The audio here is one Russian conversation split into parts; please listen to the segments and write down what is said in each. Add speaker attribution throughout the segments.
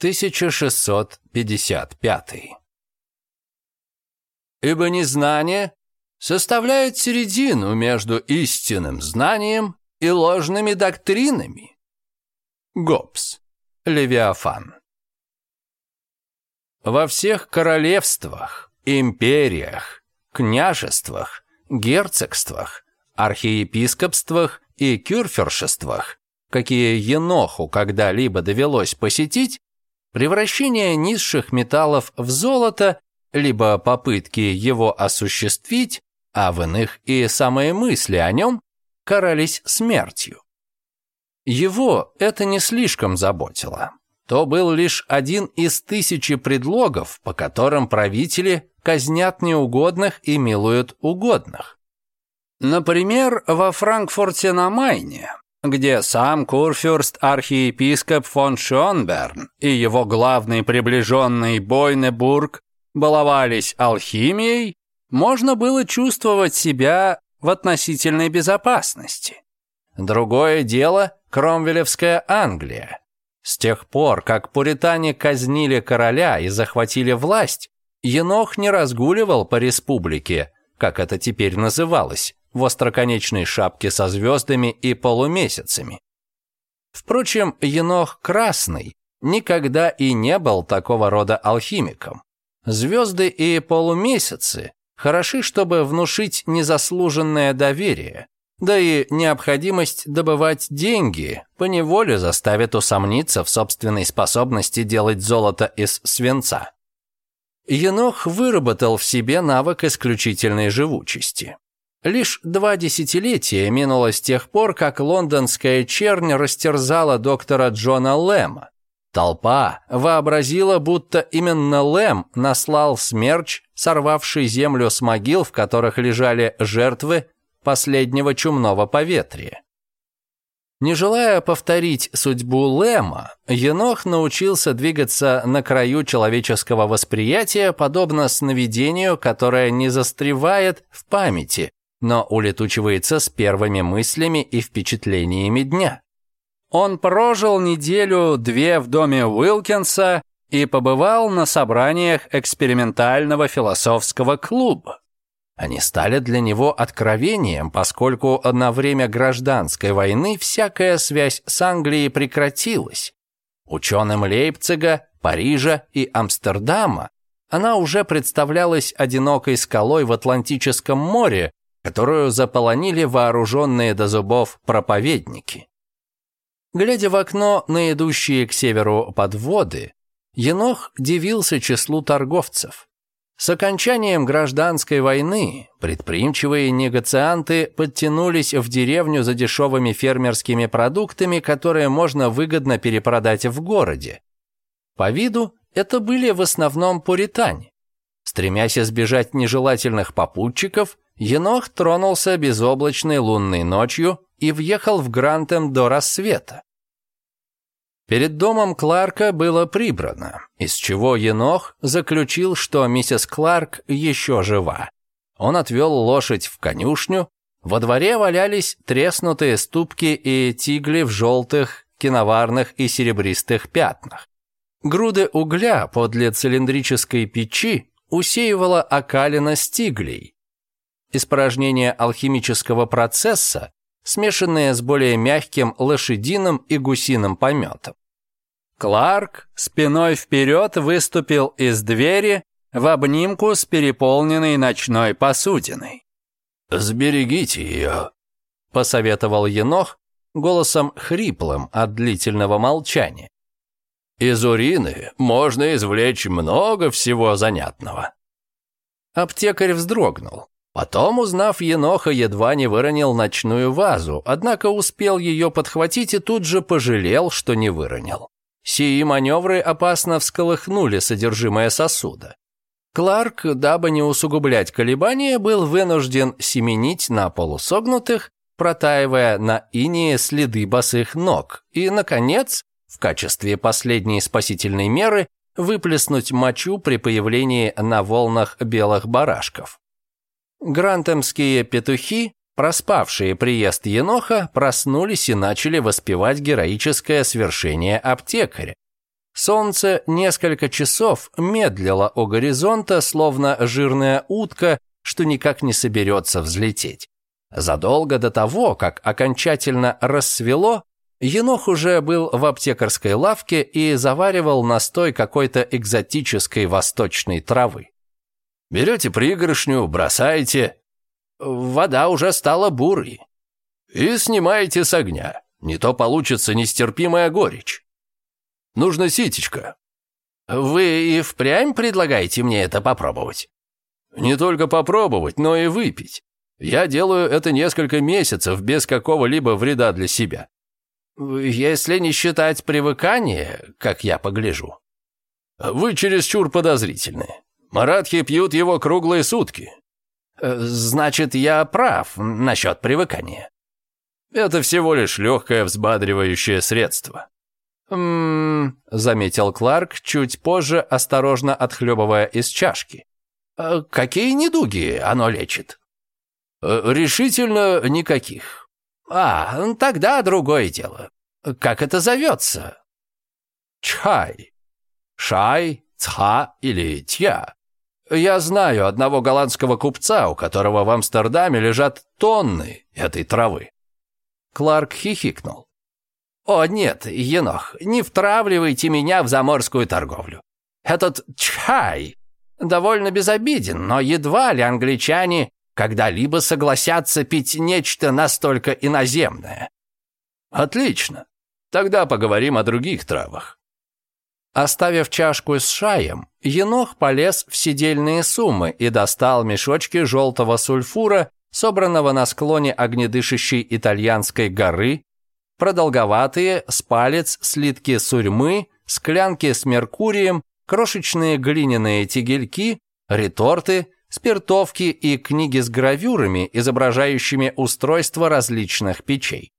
Speaker 1: 1655. Ибо незнание составляет середину между истинным знанием и ложными доктринами. Гоббс, Левиафан. Во всех королевствах, империях, княжествах, герцогствах, архиепископствах и кюрфершествах, какие Еноху когда-либо довелось посетить, Превращение низших металлов в золото, либо попытки его осуществить, а в иных и самые мысли о нем, карались смертью. Его это не слишком заботило. То был лишь один из тысячи предлогов, по которым правители казнят неугодных и милуют угодных. Например, во Франкфурте на Майне где сам Курфюрст архиепископ фон Шонберн и его главный приближенный Бойнебург баловались алхимией, можно было чувствовать себя в относительной безопасности. Другое дело – Кромвелевская Англия. С тех пор, как пуритане казнили короля и захватили власть, Енох не разгуливал по республике, как это теперь называлось, в остроконечной шапке со звездами и полумесяцами. Впрочем, Енох Красный никогда и не был такого рода алхимиком. Звезды и полумесяцы хороши, чтобы внушить незаслуженное доверие, да и необходимость добывать деньги поневоле заставит усомниться в собственной способности делать золото из свинца. Енох выработал в себе навык исключительной живучести. Лишь два десятилетия минуло с тех пор, как лондонская чернь растерзала доктора Джона Лэма. Толпа вообразила, будто именно Лэм наслал смерч, сорвавший землю с могил, в которых лежали жертвы последнего чумного поветрия. Не желая повторить судьбу Лэма, Енох научился двигаться на краю человеческого восприятия, подобно сновидению, которое не застревает в памяти, но улетучивается с первыми мыслями и впечатлениями дня. Он прожил неделю-две в доме Уилкинса и побывал на собраниях экспериментального философского клуба. Они стали для него откровением, поскольку на время гражданской войны всякая связь с Англией прекратилась. Ученым Лейпцига, Парижа и Амстердама она уже представлялась одинокой скалой в Атлантическом море, которую заполонили вооруженные до зубов проповедники. Глядя в окно на идущие к северу подводы, Енох дивился числу торговцев. С окончанием гражданской войны предприимчивые негацианты подтянулись в деревню за дешевыми фермерскими продуктами, которые можно выгодно перепродать в городе. По виду это были в основном пуритане. Стремясь избежать нежелательных попутчиков, Енох тронулся безоблачной лунной ночью и въехал в Грантем до рассвета. Перед домом Кларка было прибрано, из чего Енох заключил, что миссис Кларк еще жива. Он отвел лошадь в конюшню, во дворе валялись треснутые ступки и тигли в желтых, киноварных и серебристых пятнах. Груды угля подле цилиндрической печи усеивала окалина стиглей, испражнения алхимического процесса, смешанные с более мягким лошадиным и гусиным пометом. Кларк спиной вперед выступил из двери в обнимку с переполненной ночной посудиной.
Speaker 2: «Сберегите ее», —
Speaker 1: посоветовал Енох голосом хриплым от длительного молчания.
Speaker 2: «Из урины можно извлечь много всего занятного».
Speaker 1: Аптекарь вздрогнул, Потом, узнав Еноха, едва не выронил ночную вазу, однако успел ее подхватить и тут же пожалел, что не выронил. Сии маневры опасно всколыхнули содержимое сосуда. Кларк, дабы не усугублять колебания, был вынужден семенить на полусогнутых, протаивая на инее следы босых ног, и, наконец, в качестве последней спасительной меры выплеснуть мочу при появлении на волнах белых барашков. Грантемские петухи, проспавшие приезд Еноха, проснулись и начали воспевать героическое свершение аптекаря. Солнце несколько часов медлило у горизонта, словно жирная утка, что никак не соберется взлететь. Задолго до того, как окончательно рассвело, Енох уже был в аптекарской лавке и заваривал настой какой-то экзотической восточной травы.
Speaker 2: Берете пригоршню, бросаете.
Speaker 1: Вода уже стала бурой.
Speaker 2: И снимаете с огня. Не то получится нестерпимая горечь. Нужно ситечко.
Speaker 1: Вы и впрямь предлагаете мне это попробовать?
Speaker 2: Не только попробовать, но и выпить. Я делаю это несколько месяцев без какого-либо вреда для себя.
Speaker 1: Если не считать привыкания, как я погляжу.
Speaker 2: Вы чересчур подозрительны. Маратхи пьют его круглые сутки.
Speaker 1: Э, значит, я прав насчет привыкания.
Speaker 2: Это всего лишь легкое взбадривающее средство.
Speaker 1: «Ммм...» — заметил Кларк, чуть позже осторожно отхлебывая из чашки. Э, «Какие недуги оно лечит?»
Speaker 2: э, «Решительно никаких».
Speaker 1: «А, тогда другое дело. Как это зовется?»
Speaker 2: «Чай. Шай, цха или тья. Я знаю одного голландского купца, у которого в Амстердаме лежат тонны этой травы».
Speaker 1: Кларк хихикнул. «О, нет, Енох, не втравливайте меня в заморскую торговлю. Этот чай довольно безобиден, но едва ли англичане когда-либо согласятся пить нечто настолько иноземное».
Speaker 2: «Отлично. Тогда поговорим о других травах.
Speaker 1: Оставив чашку с шаем, енох полез в сидельные суммы и достал мешочки желтого сульфура, собранного на склоне огнедышащей итальянской горы, продолговатые, с палец, слитки сурьмы, склянки с меркурием, крошечные глиняные тигельки, реторты, спиртовки и книги с гравюрами, изображающими устройства различных печей.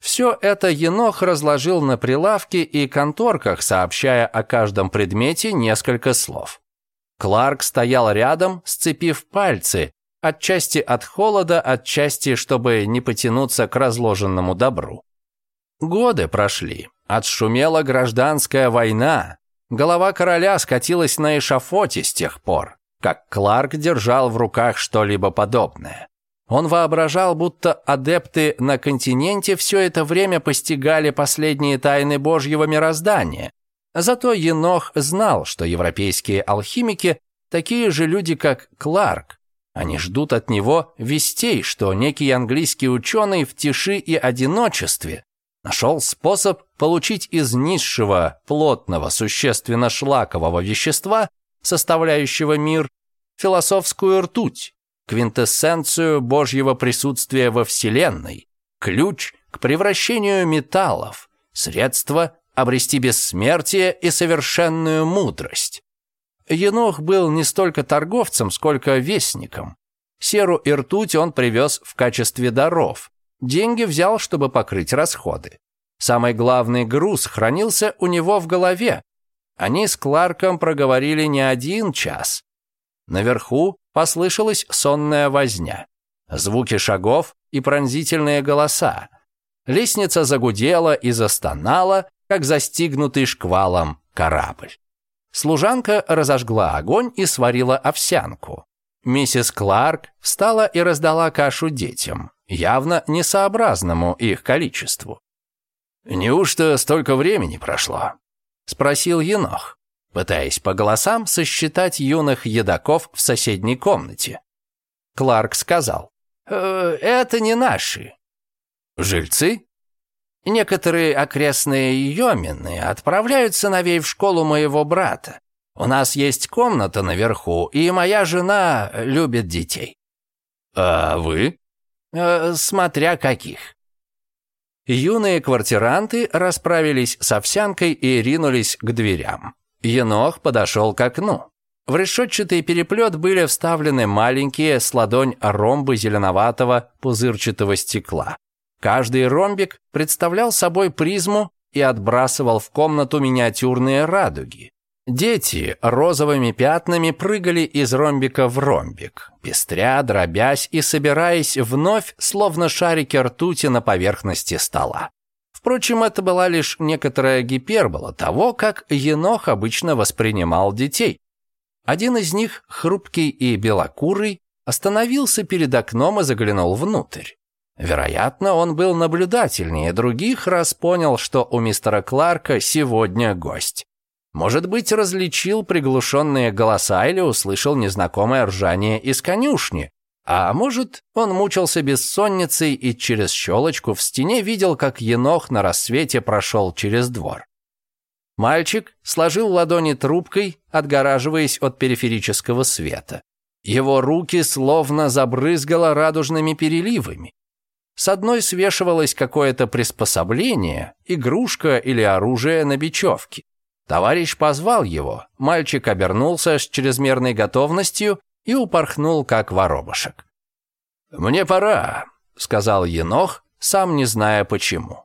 Speaker 1: Все это Енох разложил на прилавке и конторках, сообщая о каждом предмете несколько слов. Кларк стоял рядом, сцепив пальцы, отчасти от холода, отчасти, чтобы не потянуться к разложенному добру. Годы прошли, отшумела гражданская война, голова короля скатилась на эшафоте с тех пор, как Кларк держал в руках что-либо подобное. Он воображал, будто адепты на континенте все это время постигали последние тайны Божьего мироздания. Зато Енох знал, что европейские алхимики – такие же люди, как Кларк. Они ждут от него вестей, что некий английский ученый в тиши и одиночестве нашел способ получить из низшего, плотного, существенно шлакового вещества, составляющего мир, философскую ртуть квинтэссенцию Божьего присутствия во Вселенной, ключ к превращению металлов, средство обрести бессмертие и совершенную мудрость. Енох был не столько торговцем, сколько вестником. Серу и ртуть он привез в качестве даров. Деньги взял, чтобы покрыть расходы. Самый главный груз хранился у него в голове. Они с Кларком проговорили не один час. Наверху Послышалась сонная возня. Звуки шагов и пронзительные голоса. Лестница загудела и застонала, как застигнутый шквалом корабль. Служанка разожгла огонь и сварила овсянку. Миссис Кларк встала и раздала кашу детям, явно несообразному их количеству.
Speaker 2: «Неужто столько времени прошло?»
Speaker 1: – спросил Енох пытаясь по голосам сосчитать юных едоков в соседней комнате. Кларк сказал, «Э, «Это не наши».
Speaker 2: «Жильцы?»
Speaker 1: «Некоторые окрестные йомины отправляют сыновей в школу моего брата. У нас есть комната наверху, и моя жена любит детей».
Speaker 2: «А вы?»
Speaker 1: э, «Смотря каких». Юные квартиранты расправились с овсянкой и ринулись к дверям. Енох подошел к окну. В решетчатый переплет были вставлены маленькие с ладонь ромбы зеленоватого пузырчатого стекла. Каждый ромбик представлял собой призму и отбрасывал в комнату миниатюрные радуги. Дети розовыми пятнами прыгали из ромбика в ромбик, пестря, дробясь и собираясь вновь, словно шарики ртути на поверхности стола. Впрочем, это была лишь некоторая гипербола того, как Енох обычно воспринимал детей. Один из них, хрупкий и белокурый, остановился перед окном и заглянул внутрь. Вероятно, он был наблюдательнее других, раз понял, что у мистера Кларка сегодня гость. Может быть, различил приглушенные голоса или услышал незнакомое ржание из конюшни, а может, он мучился бессонницей и через щелочку в стене видел, как енох на рассвете прошел через двор. Мальчик сложил ладони трубкой, отгораживаясь от периферического света. Его руки словно забрызгало радужными переливами. С одной свешивалось какое-то приспособление, игрушка или оружие на бечевке. Товарищ позвал его, мальчик обернулся с чрезмерной готовностью и упорхнул, как воробушек. «Мне пора», — сказал Енох, сам не зная почему.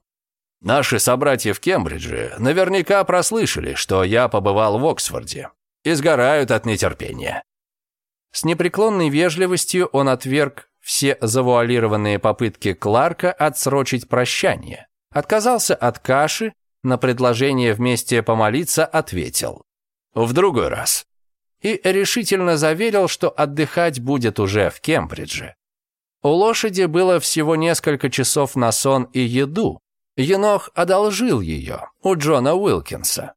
Speaker 1: «Наши собратья в Кембридже наверняка прослышали, что я побывал в Оксфорде, и сгорают от нетерпения». С непреклонной вежливостью он отверг все завуалированные попытки Кларка отсрочить прощание, отказался от каши, на предложение вместе помолиться ответил. «В другой раз» и решительно заверил, что отдыхать будет уже в Кембридже. У лошади было всего несколько часов на сон и еду. Енох одолжил ее у Джона Уилкинса.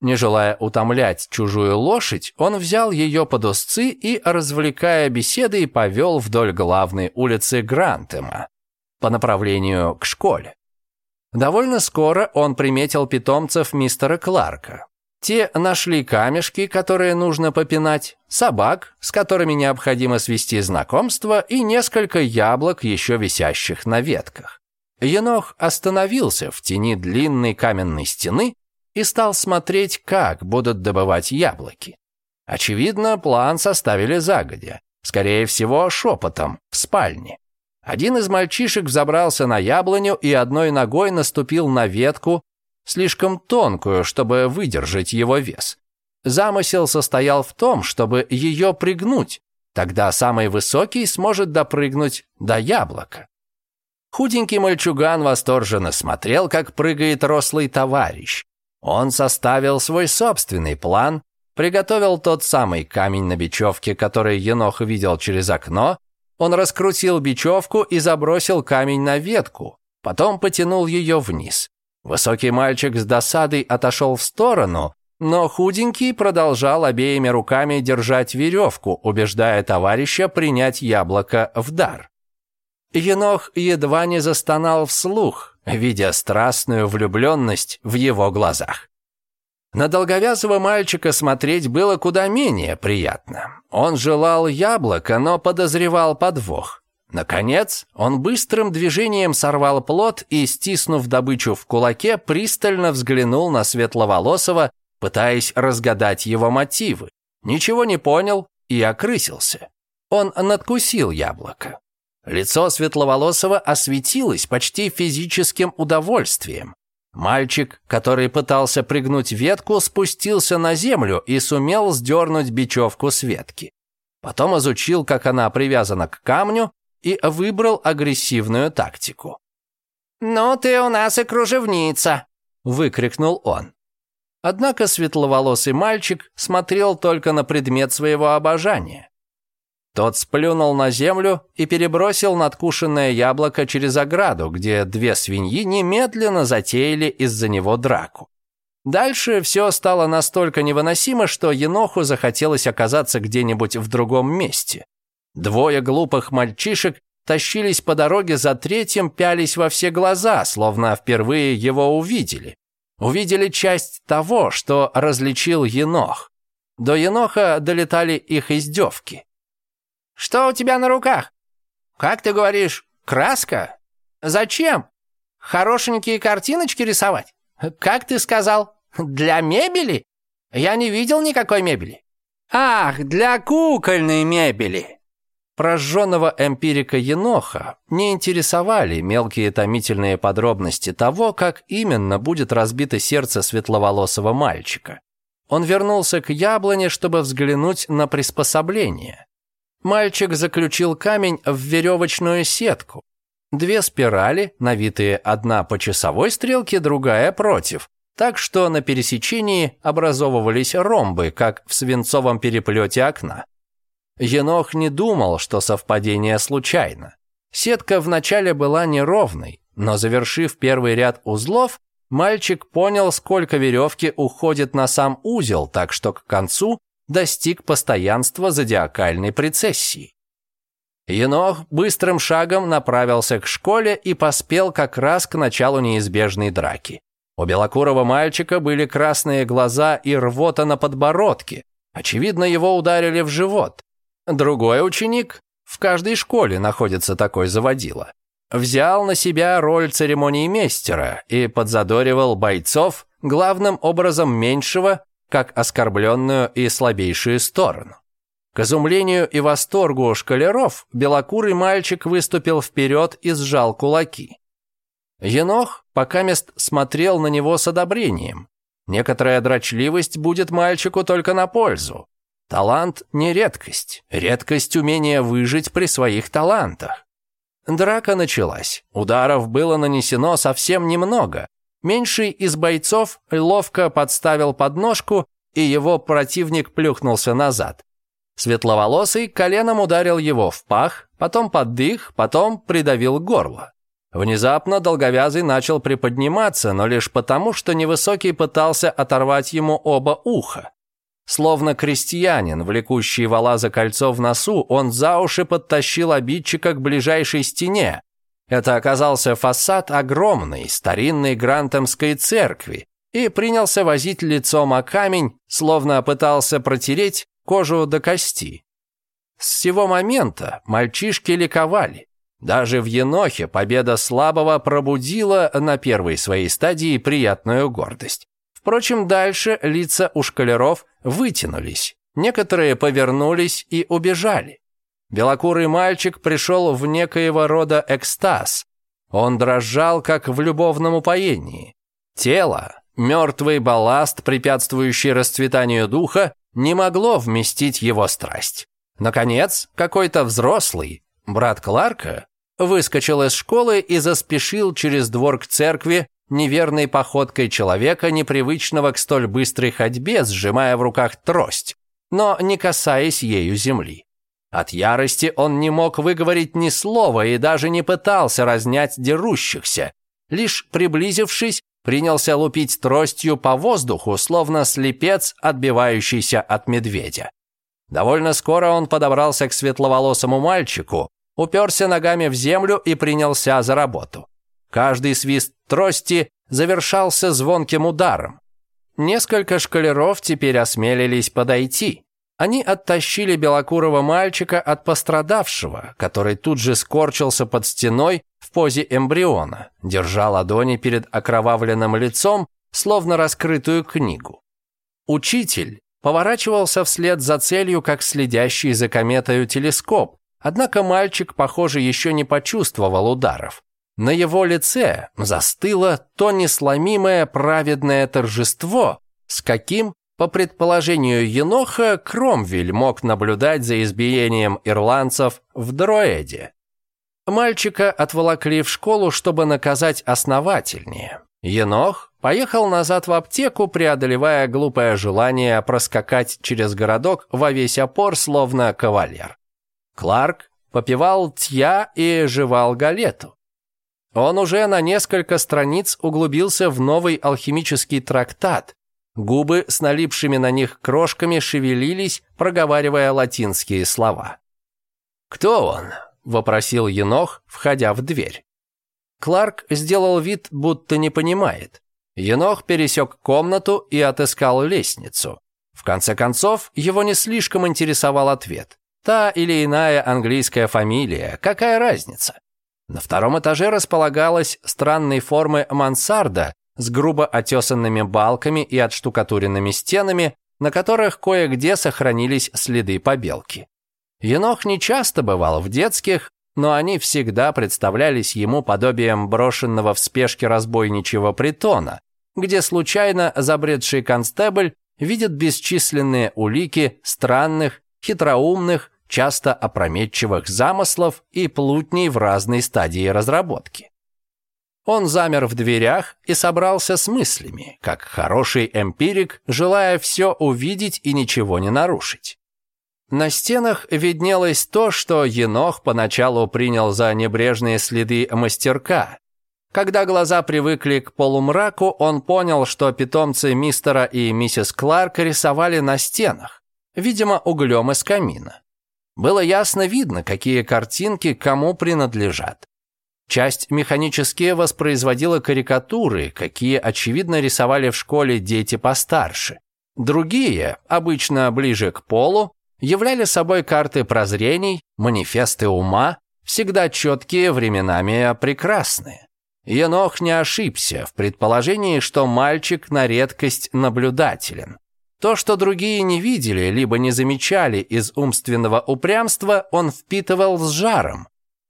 Speaker 1: Не желая утомлять чужую лошадь, он взял ее под узцы и, развлекая беседы, повел вдоль главной улицы Грантема по направлению к школе. Довольно скоро он приметил питомцев мистера Кларка, те нашли камешки, которые нужно попинать, собак, с которыми необходимо свести знакомство, и несколько яблок, еще висящих на ветках. Енох остановился в тени длинной каменной стены и стал смотреть, как будут добывать яблоки. Очевидно, план составили загодя, скорее всего, шепотом, в спальне. Один из мальчишек взобрался на яблоню и одной ногой наступил на ветку, слишком тонкую, чтобы выдержать его вес. Замысел состоял в том, чтобы ее пригнуть, тогда самый высокий сможет допрыгнуть до яблока. Худенький мальчуган восторженно смотрел, как прыгает рослый товарищ. Он составил свой собственный план, приготовил тот самый камень на бечевке, который Енох видел через окно. Он раскрутил бечевку и забросил камень на ветку, потом потянул ее вниз. Высокий мальчик с досадой отошел в сторону, но худенький продолжал обеими руками держать веревку, убеждая товарища принять яблоко в дар. Енох едва не застонал вслух, видя страстную влюбленность в его глазах. На долговязого мальчика смотреть было куда менее приятно. Он желал яблока, но подозревал подвох. Наконец, он быстрым движением сорвал плод и, стиснув добычу в кулаке, пристально взглянул на Светловолосого, пытаясь разгадать его мотивы. Ничего не понял и окрысился. Он надкусил яблоко. Лицо Светловолосого осветилось почти физическим удовольствием. Мальчик, который пытался пригнуть ветку, спустился на землю и сумел сдернуть бечевку с ветки. Потом изучил, как она привязана к камню, и выбрал агрессивную тактику.
Speaker 3: «Ну ты у нас и кружевница!» – выкрикнул он.
Speaker 1: Однако светловолосый мальчик смотрел только на предмет своего обожания. Тот сплюнул на землю и перебросил надкушенное яблоко через ограду, где две свиньи немедленно затеяли из-за него драку. Дальше все стало настолько невыносимо, что Еноху захотелось оказаться где-нибудь в другом месте. Двое глупых мальчишек тащились по дороге за третьим, пялись во все глаза, словно впервые его увидели. Увидели часть того, что различил Енох. До Еноха долетали их издевки.
Speaker 3: «Что у тебя на руках? Как ты говоришь, краска? Зачем? Хорошенькие картиночки рисовать? Как ты сказал, для мебели? Я не видел никакой мебели». «Ах, для кукольной мебели!»
Speaker 1: Прожженного эмпирика Еноха не интересовали мелкие томительные подробности того, как именно будет разбито сердце светловолосого мальчика. Он вернулся к яблоне, чтобы взглянуть на приспособление. Мальчик заключил камень в веревочную сетку. Две спирали, навитые одна по часовой стрелке, другая против, так что на пересечении образовывались ромбы, как в свинцовом переплете окна. Енох не думал, что совпадение случайно. Сетка вначале была неровной, но завершив первый ряд узлов, мальчик понял, сколько веревки уходит на сам узел, так что к концу достиг постоянства зодиакальной прецессии. Енох быстрым шагом направился к школе и поспел как раз к началу неизбежной драки. У белокурого мальчика были красные глаза и рвота на подбородке. Очевидно, его ударили в живот. Другой ученик, в каждой школе находится такой заводила, взял на себя роль церемонии мейстера и подзадоривал бойцов главным образом меньшего, как оскорбленную и слабейшую сторону. К изумлению и восторгу шкалеров белокурый мальчик выступил вперед и сжал кулаки. Енох покамест смотрел на него с одобрением. Некоторая дрочливость будет мальчику только на пользу. Талант не редкость, редкость умения выжить при своих талантах. Драка началась. Ударов было нанесено совсем немного. Меньший из бойцов ловко подставил подножку, и его противник плюхнулся назад. Светловолосый коленом ударил его в пах, потом под дых, потом придавил горло. Внезапно долговязый начал приподниматься, но лишь потому, что невысокий пытался оторвать ему оба уха. Словно крестьянин, влекущий вала за кольцо в носу, он за уши подтащил обидчика к ближайшей стене. Это оказался фасад огромной, старинной Грантомской церкви, и принялся возить лицом о камень, словно пытался протереть кожу до кости. С сего момента мальчишки ликовали. Даже в Енохе победа слабого пробудила на первой своей стадии приятную гордость. Впрочем, дальше лица у шкалеров вытянулись. Некоторые повернулись и убежали. Белокурый мальчик пришел в некоего рода экстаз. Он дрожал, как в любовном упоении. Тело, мертвый балласт, препятствующий расцветанию духа, не могло вместить его страсть. Наконец, какой-то взрослый, брат Кларка, выскочил из школы и заспешил через двор к церкви, неверной походкой человека, непривычного к столь быстрой ходьбе, сжимая в руках трость, но не касаясь ею земли. От ярости он не мог выговорить ни слова и даже не пытался разнять дерущихся. Лишь приблизившись, принялся лупить тростью по воздуху, словно слепец, отбивающийся от медведя. Довольно скоро он подобрался к светловолосому мальчику, уперся ногами в землю и принялся за работу. Каждый свист трости завершался звонким ударом. Несколько шкалеров теперь осмелились подойти. Они оттащили белокурого мальчика от пострадавшего, который тут же скорчился под стеной в позе эмбриона, держа ладони перед окровавленным лицом, словно раскрытую книгу. Учитель поворачивался вслед за целью, как следящий за кометою телескоп, однако мальчик, похоже, еще не почувствовал ударов. На его лице застыло то несломимое праведное торжество, с каким, по предположению Еноха, Кромвель мог наблюдать за избиением ирландцев в Дроэде. Мальчика отволокли в школу, чтобы наказать основательнее. Енох поехал назад в аптеку, преодолевая глупое желание проскакать через городок во весь опор, словно кавалер. Кларк попивал тья и жевал галету. Он уже на несколько страниц углубился в новый алхимический трактат. Губы с налипшими на них крошками шевелились, проговаривая латинские слова. «Кто он?» – вопросил Енох, входя в дверь. Кларк сделал вид, будто не понимает. Енох пересек комнату и отыскал лестницу. В конце концов, его не слишком интересовал ответ. Та или иная английская фамилия, какая разница? На втором этаже располагалась странной формы мансарда с грубо отесанными балками и отштукатуренными стенами, на которых кое-где сохранились следы побелки. Енох не часто бывал в детских, но они всегда представлялись ему подобием брошенного в спешке разбойничьего притона, где случайно забредший констебль видит бесчисленные улики странных, хитроумных часто опрометчивых замыслов и плутней в разной стадии разработки. Он замер в дверях и собрался с мыслями, как хороший эмпирик, желая все увидеть и ничего не нарушить. На стенах виднелось то, что Енох поначалу принял за небрежные следы мастерка. Когда глаза привыкли к полумраку, он понял, что питомцы мистера и миссис Кларк рисовали на стенах, видимо, углем из камина. Было ясно видно, какие картинки кому принадлежат. Часть механически воспроизводила карикатуры, какие, очевидно, рисовали в школе дети постарше. Другие, обычно ближе к полу, являли собой карты прозрений, манифесты ума, всегда четкие, временами прекрасные. Енох не ошибся в предположении, что мальчик на редкость наблюдателен. То, что другие не видели, либо не замечали из умственного упрямства, он впитывал с жаром.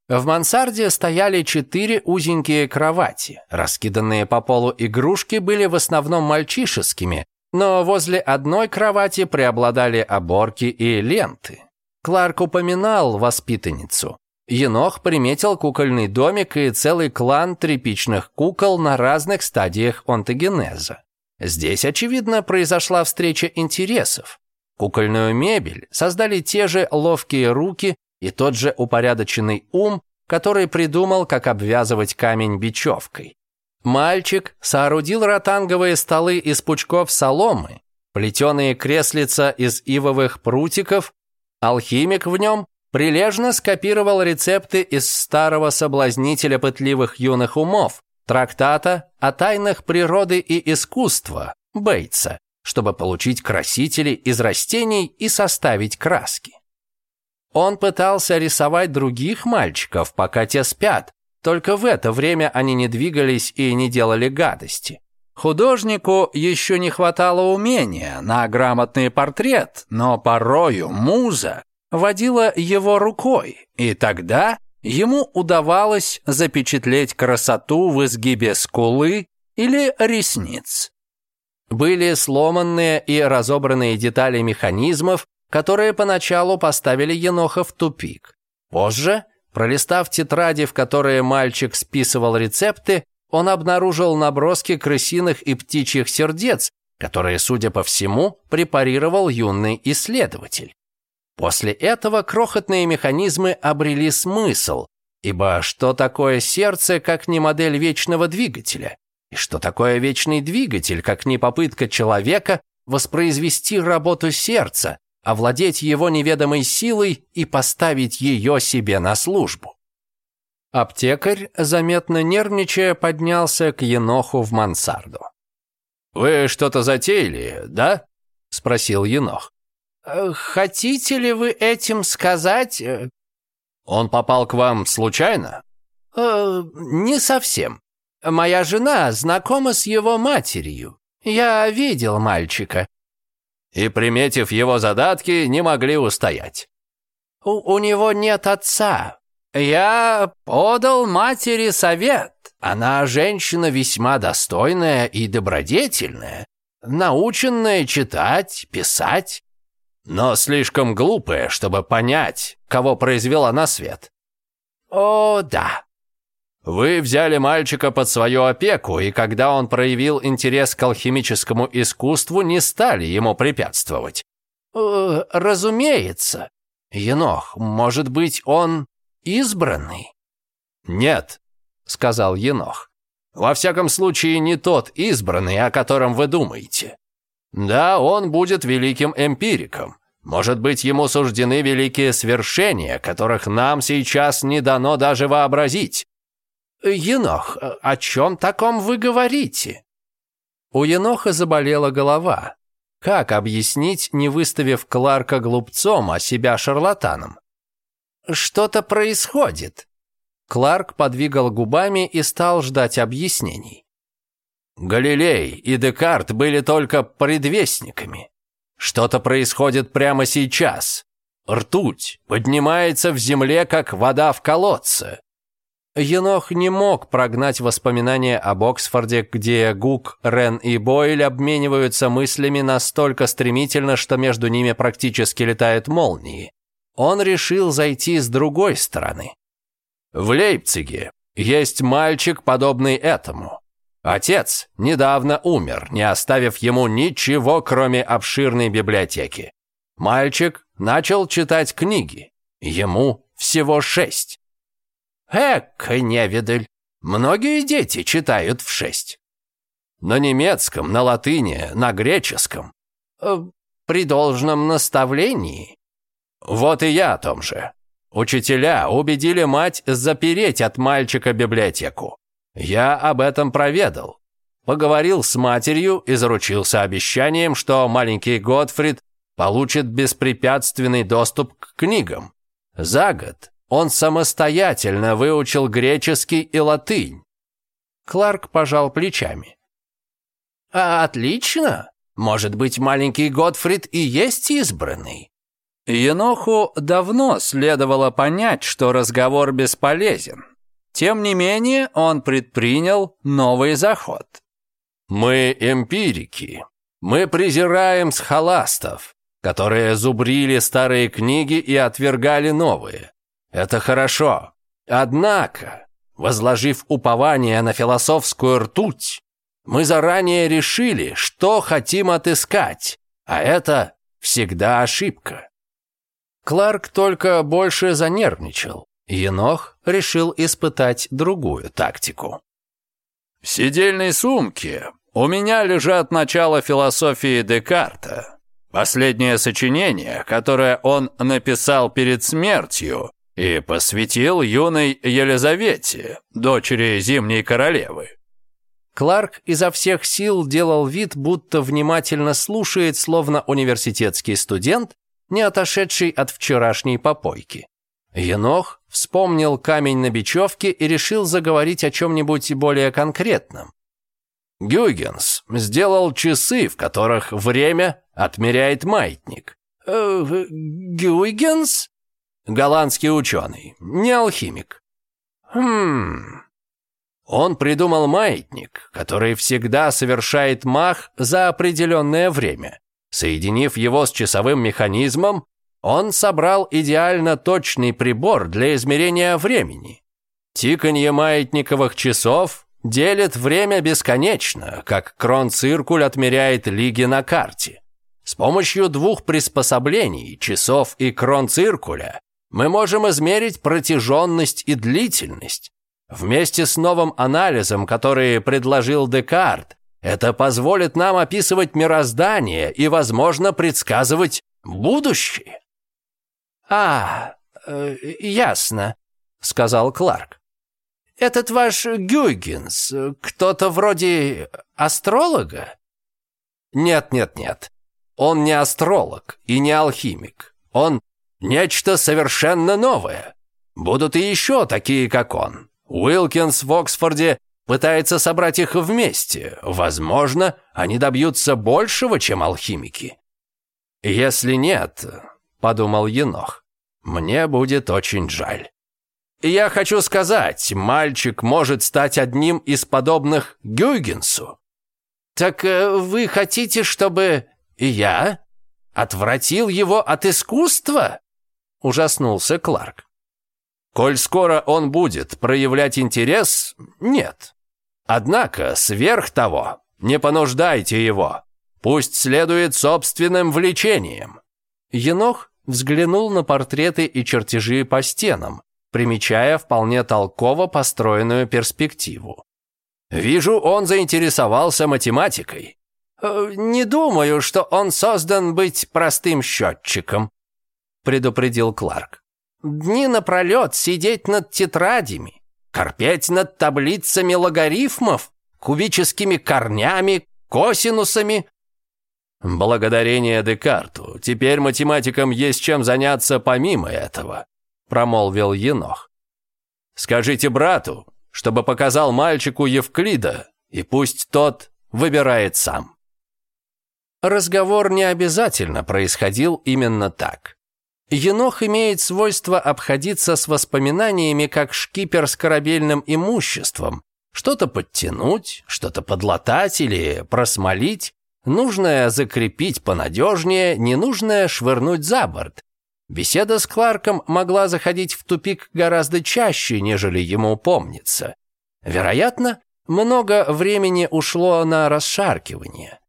Speaker 1: В мансарде стояли четыре узенькие кровати. Раскиданные по полу игрушки были в основном мальчишескими, но возле одной кровати преобладали оборки и ленты. Кларк упоминал воспитанницу. Енох приметил кукольный домик и целый клан тряпичных кукол на разных стадиях онтогенеза. Здесь, очевидно, произошла встреча интересов. Кукольную мебель создали те же ловкие руки и тот же упорядоченный ум, который придумал, как обвязывать камень бечевкой. Мальчик соорудил ротанговые столы из пучков соломы, плетеные креслица из ивовых прутиков, алхимик в нем прилежно скопировал рецепты из старого соблазнителя пытливых юных умов, трактата о тайнах природы и искусства Бейтса, чтобы получить красители из растений и составить краски. Он пытался рисовать других мальчиков, пока те спят, только в это время они не двигались и не делали гадости. Художнику еще не хватало умения на грамотный портрет, но порою муза водила его рукой, и тогда Ему удавалось запечатлеть красоту в изгибе скулы или ресниц. Были сломанные и разобранные детали механизмов, которые поначалу поставили Еноха в тупик. Позже, пролистав тетради, в которые мальчик списывал рецепты, он обнаружил наброски крысиных и птичьих сердец, которые, судя по всему, препарировал юный исследователь. После этого крохотные механизмы обрели смысл, ибо что такое сердце, как не модель вечного двигателя? И что такое вечный двигатель, как не попытка человека воспроизвести работу сердца, овладеть его неведомой силой и поставить ее себе на службу? Аптекарь, заметно нервничая, поднялся к Еноху в мансарду. «Вы что-то затеяли, да?» – спросил Енох. Э, «Хотите ли вы этим сказать...» э? «Он попал к вам случайно?» э, «Не совсем. Моя жена знакома с его матерью. Я видел мальчика». «И, приметив его задатки, не могли устоять?» «У, у него нет отца. Я подал матери совет. Она женщина весьма достойная и добродетельная, наученная читать, писать» но слишком глупые, чтобы понять, кого произвела на свет. О, да. Вы взяли мальчика под свою опеку, и когда он проявил интерес к алхимическому искусству, не стали ему препятствовать. Э, разумеется. Енох, может быть, он избранный? Нет, сказал Енох. Во всяком случае, не тот избранный, о котором вы думаете. Да, он будет великим эмпириком, может быть, ему суждены великие свершения, которых нам сейчас не дано даже вообразить. Енох, о чем таком вы говорите? У Еноха заболела голова. Как объяснить, не выставив Кларка глупцом, а себя шарлатаном? Что-то происходит. Кларк подвигал губами и стал ждать объяснений. Галилей и Декарт были только предвестниками. Что-то происходит прямо сейчас. Ртуть поднимается в земле, как вода в колодце. Енох не мог прогнать воспоминания об Оксфорде, где Гук, Рен и Бойль обмениваются мыслями настолько стремительно, что между ними практически летают молнии. Он решил зайти с другой стороны. В Лейпциге есть мальчик, подобный этому. Отец недавно умер, не оставив ему ничего, кроме обширной библиотеки. Мальчик начал читать книги. Ему всего шесть. Эк, невидаль, многие дети читают в шесть. На немецком, на латыни, на греческом. Э, при должном наставлении. Вот и я о том же. Учителя убедили мать запереть от мальчика библиотеку. Я об этом проведал. Поговорил с матерью и заручился обещанием, что маленький Готфрид получит беспрепятственный доступ к книгам. За год он самостоятельно выучил греческий и латынь. Кларк пожал плечами. А «Отлично! Может быть, маленький Готфрид и есть избранный?»
Speaker 2: Еноху давно следовало понять, что разговор бесполезен. Тем не менее, он предпринял новый заход.
Speaker 1: «Мы эмпирики. Мы презираем схоластов, которые зубрили старые книги и отвергали новые. Это хорошо. Однако, возложив упование на философскую ртуть, мы заранее решили, что хотим отыскать, а это всегда ошибка». Кларк только больше занервничал. Енох решил испытать другую тактику.
Speaker 2: «В сидельной сумке у меня лежат начало философии Декарта, последнее сочинение, которое он написал перед смертью и посвятил юной Елизавете, дочери Зимней Королевы».
Speaker 1: Кларк изо всех сил делал вид, будто внимательно слушает, словно университетский студент, не отошедший от вчерашней попойки. Енох Вспомнил камень на бечевке и решил заговорить о чем-нибудь более конкретном. Гюйгенс сделал часы, в которых время отмеряет маятник. Э, Гюйгенс? Голландский ученый, не алхимик. Хм. Он придумал маятник, который всегда совершает мах за определенное время. Соединив его с часовым механизмом, он собрал идеально точный прибор для измерения времени. Тиканье маятниковых часов делит время бесконечно, как крон-циркуль отмеряет лиги на карте. С помощью двух приспособлений, часов и крон-циркуля, мы можем измерить протяженность и длительность. Вместе с новым анализом, который предложил Декарт, это позволит нам описывать мироздание и, возможно, предсказывать будущее. «А, э, ясно», — сказал Кларк. «Этот ваш Гюйгенс, э, кто-то вроде астролога?» «Нет-нет-нет, он не астролог и не алхимик. Он нечто совершенно новое. Будут и еще такие, как он. Уилкинс в Оксфорде пытается собрать их вместе. Возможно, они добьются большего, чем алхимики. Если нет, – подумал Енох. «Мне будет очень жаль». Я хочу сказать, мальчик может стать одним из подобных Гюйгенсу. Так э, вы хотите, чтобы я отвратил его от искусства? Ужаснулся Кларк. Коль скоро он будет проявлять интерес, нет. Однако, сверх того, не понуждайте его. Пусть следует собственным влечениям. Енох взглянул на портреты и чертежи по стенам, примечая вполне толково построенную перспективу. «Вижу, он заинтересовался математикой. Э, не думаю, что он создан быть простым счетчиком», предупредил Кларк. «Дни напролет сидеть над тетрадями, корпеть над таблицами логарифмов, кубическими корнями, косинусами, «Благодарение Декарту. Теперь математикам есть чем заняться помимо этого», – промолвил Енох. «Скажите брату, чтобы показал мальчику Евклида, и пусть тот выбирает сам». Разговор не обязательно происходил именно так. Енох имеет свойство обходиться с воспоминаниями как шкипер с корабельным имуществом, что-то подтянуть, что-то подлатать или просмолить, Нужное закрепить понадежнее, ненужное швырнуть за борт. Беседа с Кларком могла заходить в тупик гораздо чаще, нежели ему помнится. Вероятно, много времени ушло на расшаркивание.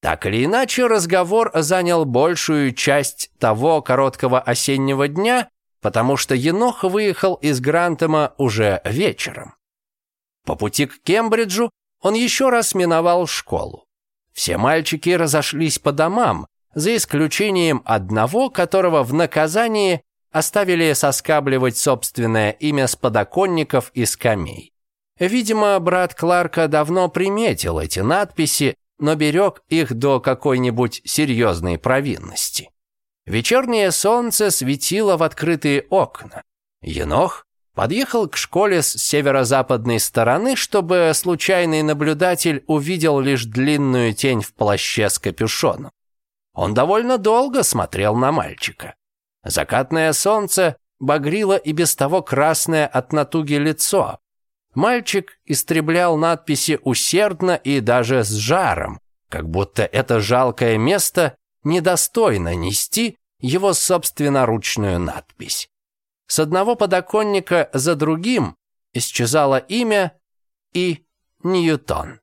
Speaker 1: Так или иначе, разговор занял большую часть того короткого осеннего дня, потому что Енох выехал из Грантема уже вечером. По пути к Кембриджу он еще раз миновал школу. Все мальчики разошлись по домам, за исключением одного, которого в наказании оставили соскабливать собственное имя с подоконников и скамей. Видимо, брат Кларка давно приметил эти надписи, но берег их до какой-нибудь серьезной провинности. Вечернее солнце светило в открытые окна. Енох подъехал к школе с северо-западной стороны, чтобы случайный наблюдатель увидел лишь длинную тень в плаще с капюшоном. Он довольно долго смотрел на мальчика. Закатное солнце багрило и без того красное от натуги лицо. Мальчик истреблял надписи усердно и даже с жаром, как будто это жалкое место недостойно нести его собственноручную надпись. С одного подоконника за другим исчезало имя и Ньютон.